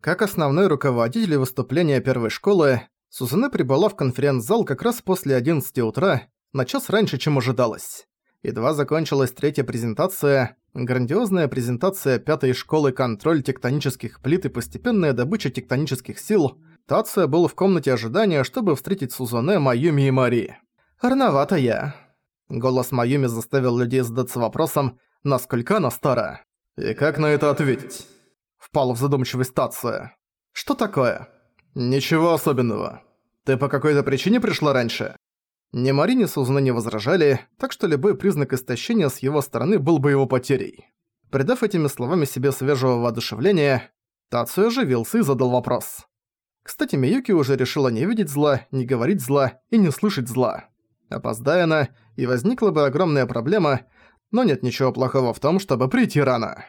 Как основной руководитель выступления первой школы, Сузане прибыла в конференц-зал как раз после 11 утра, на час раньше, чем ожидалось. Едва закончилась третья презентация, грандиозная презентация пятой школы контроль тектонических плит и постепенная добыча тектонических сил, Тация был в комнате ожидания, чтобы встретить Сузане, Майюми и Мари. «Рановато я». Голос Майюми заставил людей задаться вопросом, насколько она стара. «И как на это ответить?» Впал в задумчивость Тация. «Что такое?» «Ничего особенного. Ты по какой-то причине пришла раньше?» Ни Мари, ни Сузуна не возражали, так что любой признак истощения с его стороны был бы его потерей. Придав этими словами себе свежего воодушевления, Тацию оживился и задал вопрос. Кстати, Миюки уже решила не видеть зла, не говорить зла и не слышать зла. Опоздая она, и возникла бы огромная проблема, но нет ничего плохого в том, чтобы прийти рано.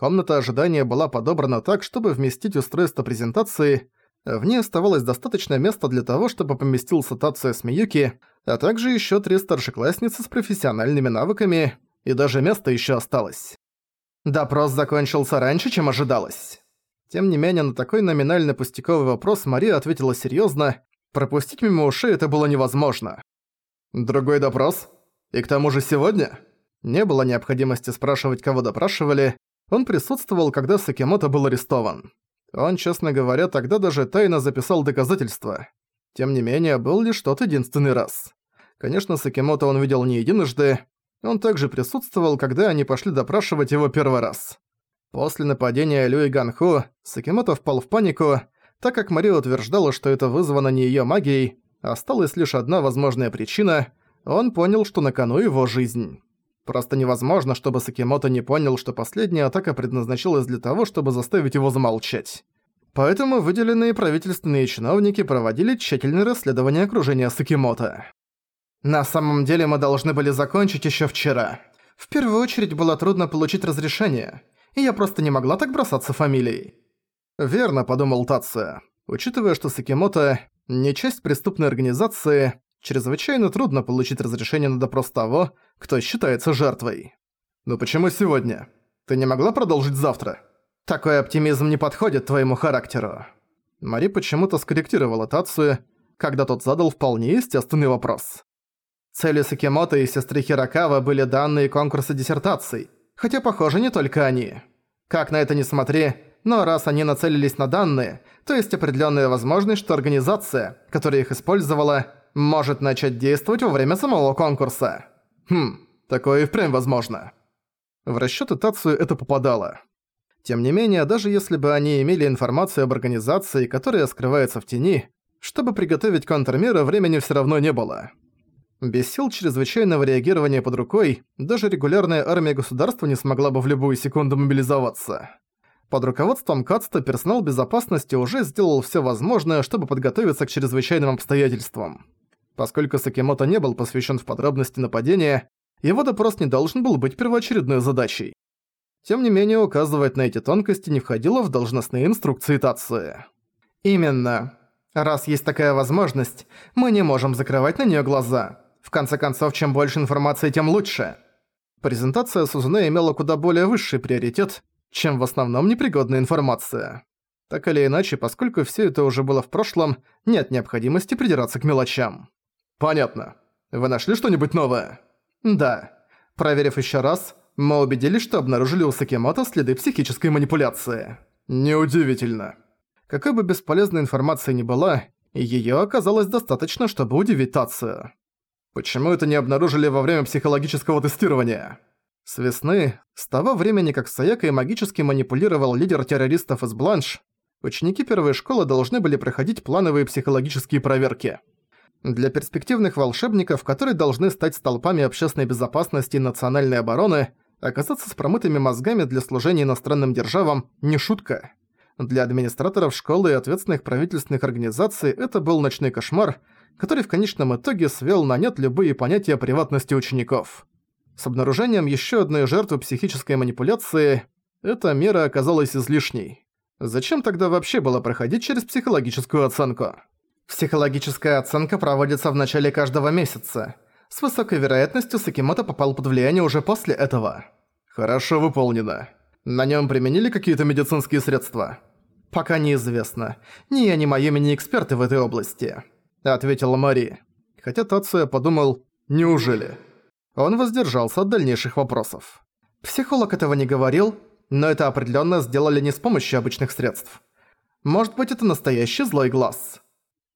Комната ожидания была подобрана так, чтобы вместить устройство презентации, в ней оставалось достаточно места для того, чтобы поместился Тация с Миюки, а также еще три старшеклассницы с профессиональными навыками, и даже место еще осталось. Допрос закончился раньше, чем ожидалось. Тем не менее, на такой номинально пустяковый вопрос Мария ответила серьезно. пропустить мимо ушей это было невозможно. «Другой допрос? И к тому же сегодня?» Не было необходимости спрашивать, кого допрашивали, он присутствовал, когда Сакимото был арестован. Он, честно говоря, тогда даже тайно записал доказательства. Тем не менее, был лишь тот единственный раз. Конечно, Сакимото он видел не единожды, он также присутствовал, когда они пошли допрашивать его первый раз. После нападения Люи Ганху Сакимото впал в панику, так как Мария утверждала, что это вызвано не её магией, осталась лишь одна возможная причина – он понял, что на кону его жизнь. Просто невозможно, чтобы Сакимото не понял, что последняя атака предназначалась для того, чтобы заставить его замолчать. Поэтому выделенные правительственные чиновники проводили тщательное расследование окружения Сакимото. На самом деле мы должны были закончить ещё вчера. В первую очередь было трудно получить разрешение, и я просто не могла так бросаться фамилией. Верно, подумал Тация. Учитывая, что Сакимото не часть преступной организации, чрезвычайно трудно получить разрешение на допрос того, кто считается жертвой. Но почему сегодня? Ты не могла продолжить завтра? Такой оптимизм не подходит твоему характеру. Мари почему-то скорректировала Тацию, когда тот задал вполне естественный вопрос. Цели Сакимото и сестры Хирокава были данные конкурса диссертаций, хотя, похоже, не только они. Как на это не смотри, но раз они нацелились на данные, то есть определенная возможность, что организация, которая их использовала, может начать действовать во время самого конкурса. Хм, такое и впрямь возможно. В расчёты Тацию это попадало. Тем не менее, даже если бы они имели информацию об организации, которая скрывается в тени, чтобы приготовить контрмеры, времени всё равно не было. Без сил чрезвычайного реагирования под рукой, даже регулярная армия государства не смогла бы в любую секунду мобилизоваться. Под руководством Кацта персонал безопасности уже сделал всё возможное, чтобы подготовиться к чрезвычайным обстоятельствам. Поскольку Сакимото не был посвящен в подробности нападения, его допрос не должен был быть первоочередной задачей. Тем не менее, указывать на эти тонкости не входило в должностные инструкции Тации. «Именно. Раз есть такая возможность, мы не можем закрывать на нее глаза. В конце концов, чем больше информации, тем лучше». Презентация Сузуне имела куда более высший приоритет, чем в основном непригодная информация. Так или иначе, поскольку все это уже было в прошлом, нет необходимости придираться к мелочам. «Понятно. Вы нашли что-нибудь новое?» «Да. Проверив еще раз, мы убедились, что обнаружили у Сакимото следы психической манипуляции». «Неудивительно». Какой бы бесполезной информация ни была, её оказалось достаточно, чтобы удивить Тацию. «Почему это не обнаружили во время психологического тестирования?» С весны, с того времени, как Саяка магически манипулировал лидер террористов из Бланш, ученики первой школы должны были проходить плановые психологические проверки для перспективных волшебников, которые должны стать столпами общественной безопасности и национальной обороны, оказаться с промытыми мозгами для служения иностранным державам – не шутка. Для администраторов школы и ответственных правительственных организаций это был ночной кошмар, который в конечном итоге свел на нет любые понятия приватности учеников. С обнаружением еще одной жертвы психической манипуляции эта мера оказалась излишней. Зачем тогда вообще было проходить через психологическую оценку? Психологическая оценка проводится в начале каждого месяца. С высокой вероятностью Сакимото попал под влияние уже после этого. Хорошо выполнено. На нем применили какие-то медицинские средства? «Пока неизвестно. Ни я, ни Майами не эксперты в этой области», — ответила Мари. Хотя Тацуя подумал «Неужели?». Он воздержался от дальнейших вопросов. Психолог этого не говорил, но это определенно сделали не с помощью обычных средств. Может быть, это настоящий злой глаз.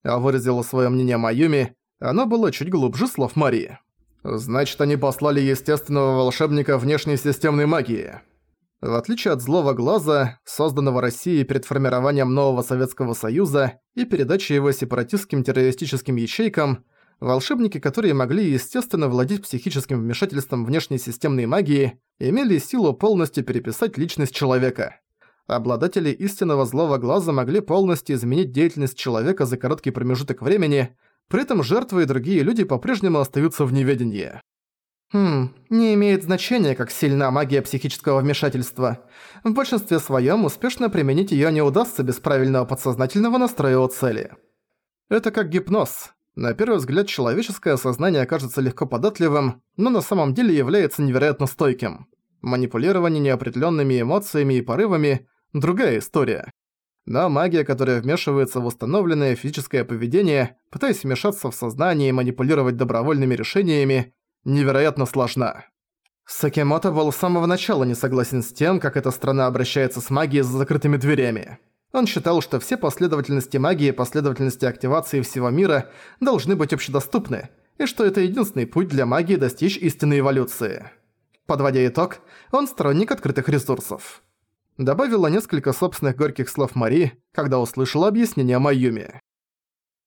А выразила свое мнение Майюми, оно было чуть глубже слов Марии. Значит, они послали естественного волшебника внешней системной магии. В отличие от злого глаза, созданного Россией перед формированием нового Советского Союза и передачей его сепаратистским террористическим ячейкам, волшебники, которые могли естественно владеть психическим вмешательством внешней системной магии, имели силу полностью переписать личность человека. Обладатели истинного злого глаза могли полностью изменить деятельность человека за короткий промежуток времени, при этом жертвы и другие люди по-прежнему остаются в неведении. Хм, не имеет значения, как сильна магия психического вмешательства. В большинстве своем успешно применить её не удастся без правильного подсознательного настроя у цели. Это как гипноз. На первый взгляд человеческое сознание кажется легко податливым, но на самом деле является невероятно стойким. Манипулирование неопределёнными эмоциями и порывами – другая история. Но магия, которая вмешивается в установленное физическое поведение, пытаясь вмешаться в сознание и манипулировать добровольными решениями, невероятно сложна. Сакемото был с самого начала не согласен с тем, как эта страна обращается с магией за закрытыми дверями. Он считал, что все последовательности магии и последовательности активации всего мира должны быть общедоступны, и что это единственный путь для магии достичь истинной эволюции. Подводя итог, он сторонник открытых ресурсов. Добавила несколько собственных горьких слов Мари, когда услышала объяснение Майюми.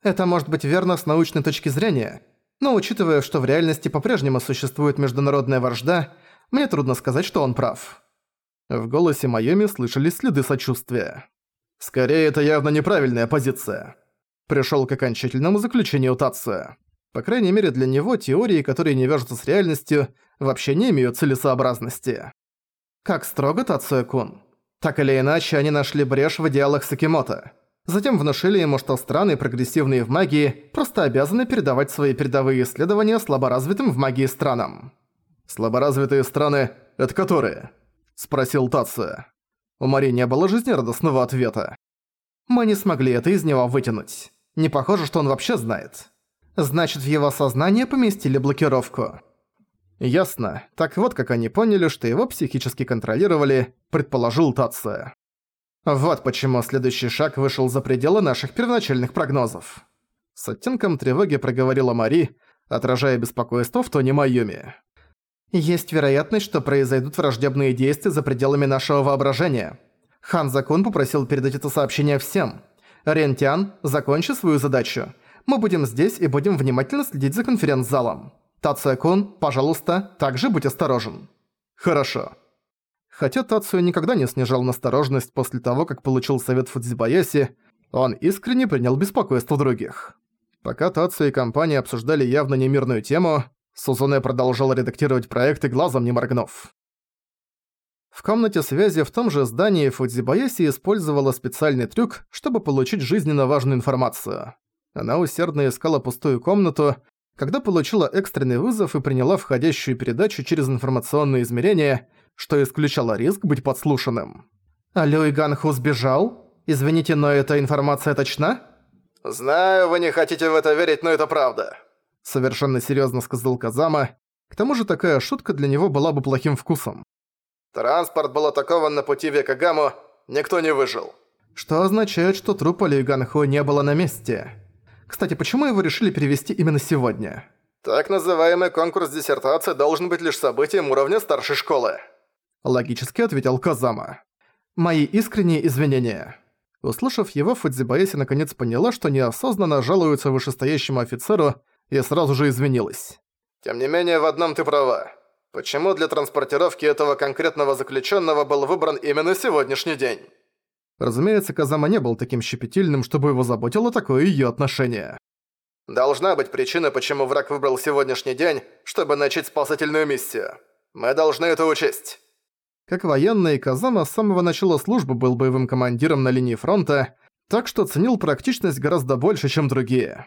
Это может быть верно с научной точки зрения, но учитывая, что в реальности по-прежнему существует международная вражда, мне трудно сказать, что он прав. В голосе Майоми слышались следы сочувствия. «Скорее, это явно неправильная позиция». Пришёл к окончательному заключению Тация. По крайней мере, для него теории, которые не вяжутся с реальностью, вообще не имеют целесообразности. Как строго Тация-кун. Так или иначе, они нашли брешь в идеалах Сакимото. Затем внушили ему, что страны, прогрессивные в магии, просто обязаны передавать свои передовые исследования слаборазвитым в магии странам. «Слаборазвитые страны – это которые?» – спросил Тация. У Мари не было жизнерадостного ответа. Мы не смогли это из него вытянуть. Не похоже, что он вообще знает. Значит, в его сознание поместили блокировку. Ясно. Так вот, как они поняли, что его психически контролировали, предположил Тация. Вот почему следующий шаг вышел за пределы наших первоначальных прогнозов. С оттенком тревоги проговорила Мари, отражая беспокойство в тоне Майюми. Есть вероятность, что произойдут враждебные действия за пределами нашего воображения. Хан Закон попросил передать это сообщение всем. Рентиан, закончи свою задачу. Мы будем здесь и будем внимательно следить за конференц-залом. Тацуя-кун, пожалуйста, также будь осторожен. Хорошо. Хотя Тацию никогда не снижал настороженность после того, как получил совет Фудзибаяси, он искренне принял беспокойство других. Пока Тацию и компания обсуждали явно немирную тему, Сузуне продолжал редактировать проекты, глазом не моргнув. В комнате связи в том же здании Фудзибаяси использовала специальный трюк, чтобы получить жизненно важную информацию. Она усердно искала пустую комнату, когда получила экстренный вызов и приняла входящую передачу через информационные измерения, что исключало риск быть подслушанным. «Алё и Ганху сбежал? Извините, но эта информация точна?» «Знаю, вы не хотите в это верить, но это правда», — совершенно серьёзно сказал Казама. К тому же такая шутка для него была бы плохим вкусом. «Транспорт был атакован на пути в Якогаму, никто не выжил». Что означает, что труп Алё и Ганху не было на месте. Кстати, почему его решили перевести именно сегодня? Так называемый конкурс диссертации должен быть лишь событием уровня старшей школы. Логически ответил Казама. «Мои искренние извинения». Услышав его, Фудзибаеси наконец поняла, что неосознанно жалуется вышестоящему офицеру и сразу же извинилась. «Тем не менее, в одном ты права. Почему для транспортировки этого конкретного заключенного был выбран именно сегодняшний день?» Разумеется, Казама не был таким щепетильным, чтобы его заботило такое её отношение. «Должна быть причина, почему враг выбрал сегодняшний день, чтобы начать спасательную миссию. Мы должны это учесть». Как военный, Казама с самого начала службы был боевым командиром на линии фронта, так что ценил практичность гораздо больше, чем другие.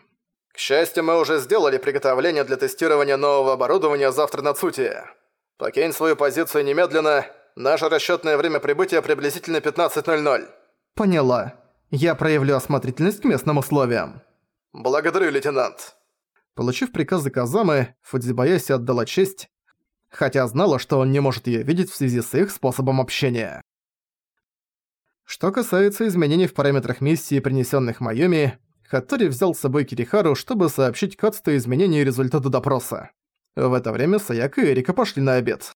К счастью, мы уже сделали приготовление для тестирования нового оборудования завтра на Цуте. Покинь свою позицию немедленно. Наше расчётное время прибытия приблизительно 15.00. Поняла. Я проявлю осмотрительность к местным условиям. Благодарю, лейтенант. Получив приказы Казамы, Фудзибаяси отдала честь, хотя знала, что он не может её видеть в связи с их способом общения. Что касается изменений в параметрах миссии, принесённых Майоми, Хаттори взял с собой Кирихару, чтобы сообщить Кацту изменения и результаты допроса. В это время Саяка и Эрика пошли на обед.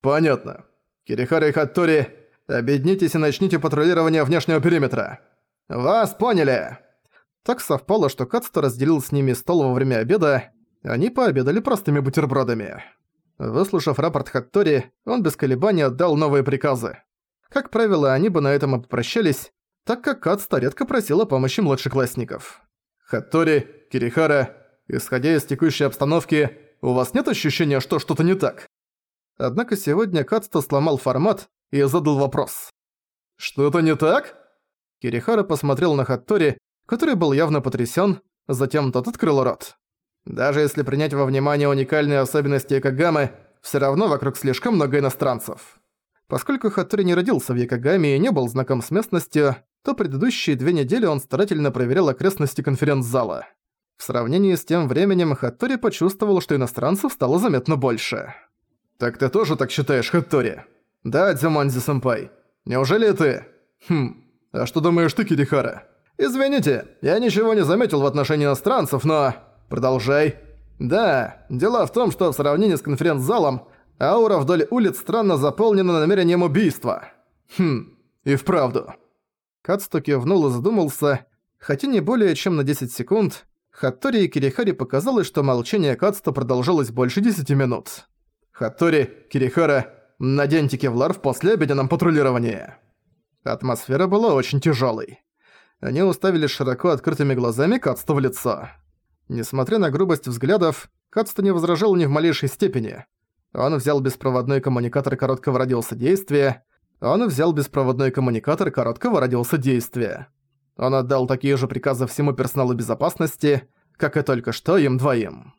«Понятно. Кирихара и Хаттори, объединитесь и начните патрулирование внешнего периметра. Вас поняли!» Так совпало, что Кацта разделил с ними стол во время обеда, они пообедали простыми бутербродами. Выслушав рапорт Хаттори, он без колебаний отдал новые приказы. Как правило, они бы на этом и попрощались, так как Кацта редко просила помощи младшеклассников. «Хаттори, Кирихара, исходя из текущей обстановки, у вас нет ощущения, что что-то не так?» Однако сегодня Кацта сломал формат и задал вопрос. «Что-то не так?» Кирихара посмотрел на Хаттори, который был явно потрясен, затем тот открыл рот. Даже если принять во внимание уникальные особенности Экагамы, все равно вокруг слишком много иностранцев. Поскольку Хаттори не родился в Якогаме и не был знаком с местностью, то предыдущие две недели он старательно проверял окрестности конференц-зала. В сравнении с тем временем Хаттори почувствовал, что иностранцев стало заметно больше. «Так ты тоже так считаешь, Хаттори?» «Да, Дзюманзи-сэмпай. Неужели ты?» «Хм, а что думаешь ты, Кирихара?» «Извините, я ничего не заметил в отношении иностранцев, но...» «Продолжай». «Да, дело в том, что в сравнении с конференц-залом аура вдоль улиц странно заполнена намерением убийства». «Хм, и вправду». Кацто кивнул и задумался, хотя не более чем на 10 секунд, Хаттори и Кирихари показалось, что молчание Кацто продолжалось больше 10 минут. «Хаттори, Кирихара, наденьте кевлар в послеобеденном патрулировании». Атмосфера была очень тяжелой. Они уставили широко открытыми глазами Кацто в лицо. Несмотря на грубость взглядов, Кацто не возражал ни в малейшей степени. Он взял беспроводной коммуникатор короткого радиуса действия, он взял беспроводной коммуникатор короткого радиуса действия. Он отдал такие же приказы всему персоналу безопасности, как и только что им двоим.